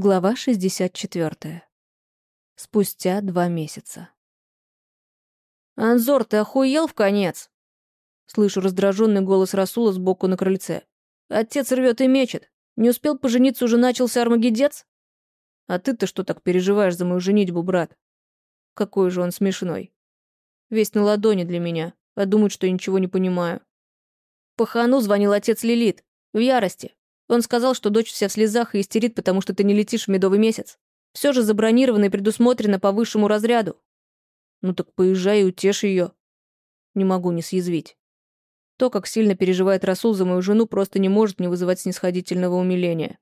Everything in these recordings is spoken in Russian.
Глава 64. Спустя два месяца. «Анзор, ты охуел в конец?» Слышу раздраженный голос Расула сбоку на крыльце. «Отец рвет и мечет. Не успел пожениться, уже начался армагедец? А ты-то что так переживаешь за мою женитьбу, брат? Какой же он смешной. Весь на ладони для меня, а думает, что я ничего не понимаю. По хану звонил отец Лилит. В ярости. Он сказал, что дочь вся в слезах и истерит, потому что ты не летишь в медовый месяц. Все же забронировано и предусмотрено по высшему разряду. Ну так поезжай и утешь ее. Не могу не съязвить. То, как сильно переживает Расул за мою жену, просто не может не вызывать снисходительного умиления.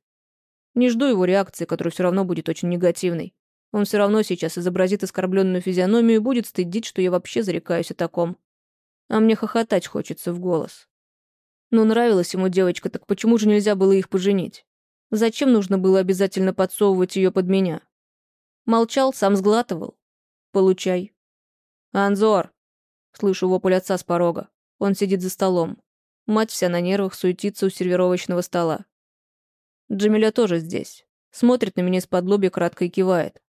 Не жду его реакции, которая все равно будет очень негативной. Он все равно сейчас изобразит оскорбленную физиономию и будет стыдить, что я вообще зарекаюсь о таком. А мне хохотать хочется в голос. Но нравилась ему девочка, так почему же нельзя было их поженить? Зачем нужно было обязательно подсовывать ее под меня? Молчал, сам сглатывал. Получай. «Анзор!» Слышу вопль отца с порога. Он сидит за столом. Мать вся на нервах суетится у сервировочного стола. Джамиля тоже здесь. Смотрит на меня из-под лобья, кратко и кивает.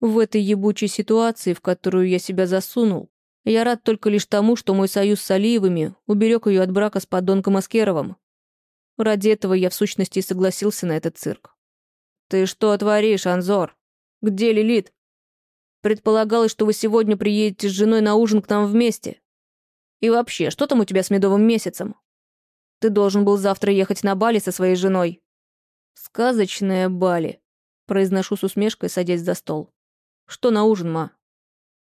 В этой ебучей ситуации, в которую я себя засунул, я рад только лишь тому, что мой союз с Алиевыми уберег ее от брака с подонком Аскеровым. Ради этого я в сущности и согласился на этот цирк. «Ты что творишь, Анзор? Где Лилит?» «Предполагалось, что вы сегодня приедете с женой на ужин к нам вместе. И вообще, что там у тебя с медовым месяцем? Ты должен был завтра ехать на Бали со своей женой». «Сказочная Бали», — произношу с усмешкой, садясь за стол. «Что на ужин, ма?»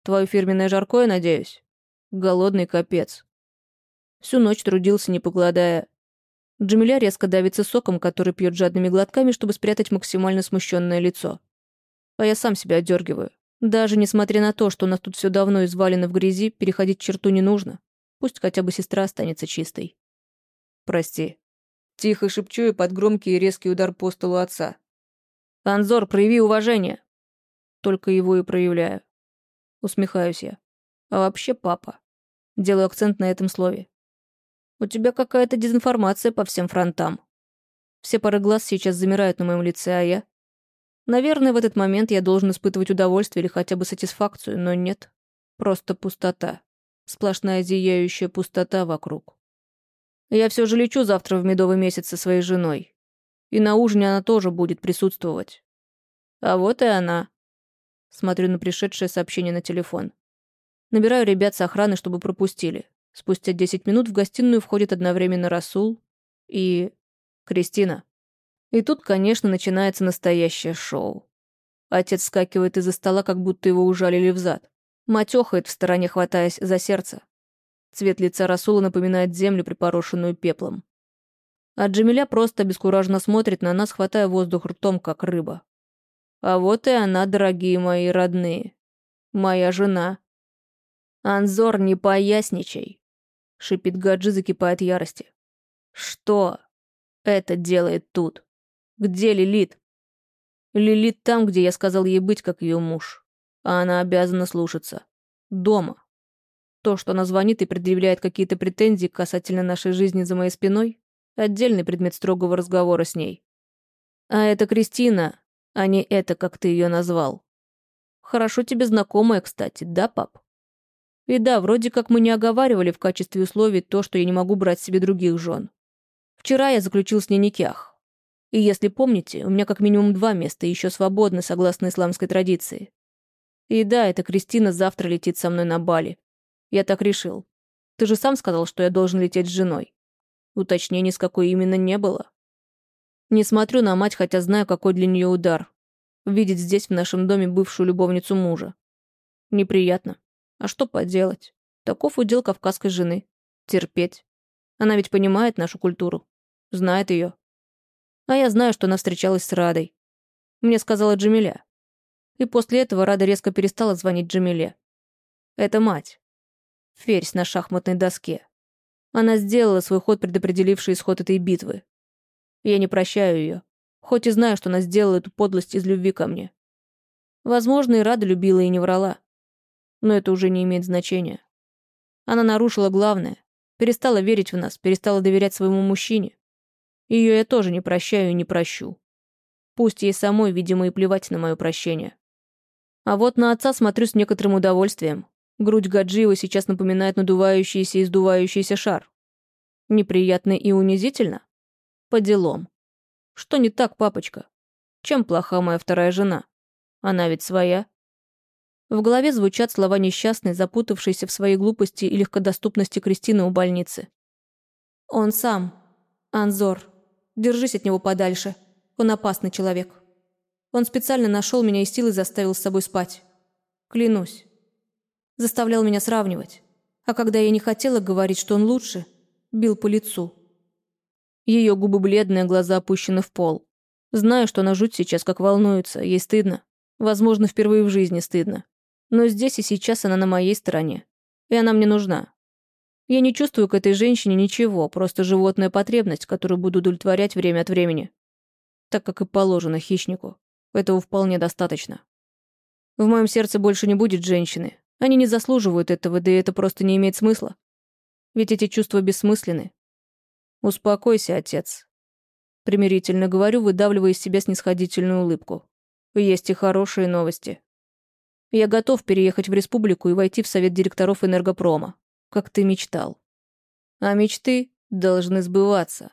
Твое фирменное жаркое, надеюсь? Голодный капец. Всю ночь трудился, не покладая. Джамиля резко давится соком, который пьет жадными глотками, чтобы спрятать максимально смущенное лицо. А я сам себя отдергиваю. Даже несмотря на то, что у нас тут все давно извалено в грязи, переходить черту не нужно. Пусть хотя бы сестра останется чистой. Прости. Тихо шепчу и под громкий и резкий удар по столу отца. «Анзор, прояви уважение!» Только его и проявляю. Усмехаюсь я. А вообще папа. Делаю акцент на этом слове. У тебя какая-то дезинформация по всем фронтам. Все пары глаз сейчас замирают на моем лице, а я... Наверное, в этот момент я должен испытывать удовольствие или хотя бы сатисфакцию, но нет. Просто пустота. Сплошная зияющая пустота вокруг. Я все же лечу завтра в медовый месяц со своей женой. И на ужине она тоже будет присутствовать. А вот и она. Смотрю на пришедшее сообщение на телефон. Набираю ребят с охраны, чтобы пропустили. Спустя 10 минут в гостиную входит одновременно Расул и... Кристина. И тут, конечно, начинается настоящее шоу. Отец скакивает из-за стола, как будто его ужалили в зад. Мать охает в стороне, хватаясь за сердце. Цвет лица Расула напоминает землю, припорошенную пеплом. А Джамиля просто обескураженно смотрит на нас, хватая воздух ртом, как рыба. А вот и она, дорогие мои родные. Моя жена. Анзор, не поясничай. Шипит Гаджи, закипая от ярости. Что это делает тут? Где Лилит? Лилит там, где я сказал ей быть, как ее муж. А она обязана слушаться. Дома. То, что она звонит и предъявляет какие-то претензии касательно нашей жизни за моей спиной, отдельный предмет строгого разговора с ней. А это Кристина, а не это, как ты ее назвал. Хорошо тебе знакомая, кстати, да, пап? И да, вроде как мы не оговаривали в качестве условий то, что я не могу брать себе других жен. Вчера я заключил с ней никях. И если помните, у меня как минимум два места еще свободны, согласно исламской традиции. И да, эта Кристина завтра летит со мной на Бали. Я так решил. Ты же сам сказал, что я должен лететь с женой. Уточнений с какой именно не было. Не смотрю на мать, хотя знаю, какой для нее удар. Видеть здесь, в нашем доме, бывшую любовницу мужа. Неприятно. А что поделать? Таков удел кавказской жены. Терпеть. Она ведь понимает нашу культуру. Знает ее. А я знаю, что она встречалась с Радой. Мне сказала Джамиля. И после этого Рада резко перестала звонить Джамиле. Это мать. Ферзь на шахматной доске. Она сделала свой ход, предопределивший исход этой битвы. Я не прощаю ее, хоть и знаю, что она сделала эту подлость из любви ко мне. Возможно, и Рада любила и не врала. Но это уже не имеет значения. Она нарушила главное. Перестала верить в нас, перестала доверять своему мужчине. Ее я тоже не прощаю и не прощу. Пусть ей самой, видимо, и плевать на мое прощение. А вот на отца смотрю с некоторым удовольствием. Грудь Гаджиева сейчас напоминает надувающийся и сдувающийся шар. Неприятно и унизительно? По делам. Что не так, папочка? Чем плоха моя вторая жена? Она ведь своя. В голове звучат слова несчастной, запутавшейся в своей глупости и легкодоступности Кристины у больницы. «Он сам. Анзор. Держись от него подальше. Он опасный человек. Он специально нашел меня и силой заставил с собой спать. Клянусь. Заставлял меня сравнивать. А когда я не хотела говорить, что он лучше, бил по лицу. Ее губы бледные, глаза опущены в пол. Знаю, что она жуть сейчас, как волнуется, ей стыдно. Возможно, впервые в жизни стыдно. Но здесь и сейчас она на моей стороне. И она мне нужна. Я не чувствую к этой женщине ничего, просто животная потребность, которую буду удовлетворять время от времени так как и положено хищнику. Этого вполне достаточно. В моем сердце больше не будет женщины. Они не заслуживают этого, да и это просто не имеет смысла. Ведь эти чувства бессмысленны. Успокойся, отец. Примирительно говорю, выдавливая из себя снисходительную улыбку. Есть и хорошие новости. Я готов переехать в республику и войти в совет директоров энергопрома, как ты мечтал. А мечты должны сбываться.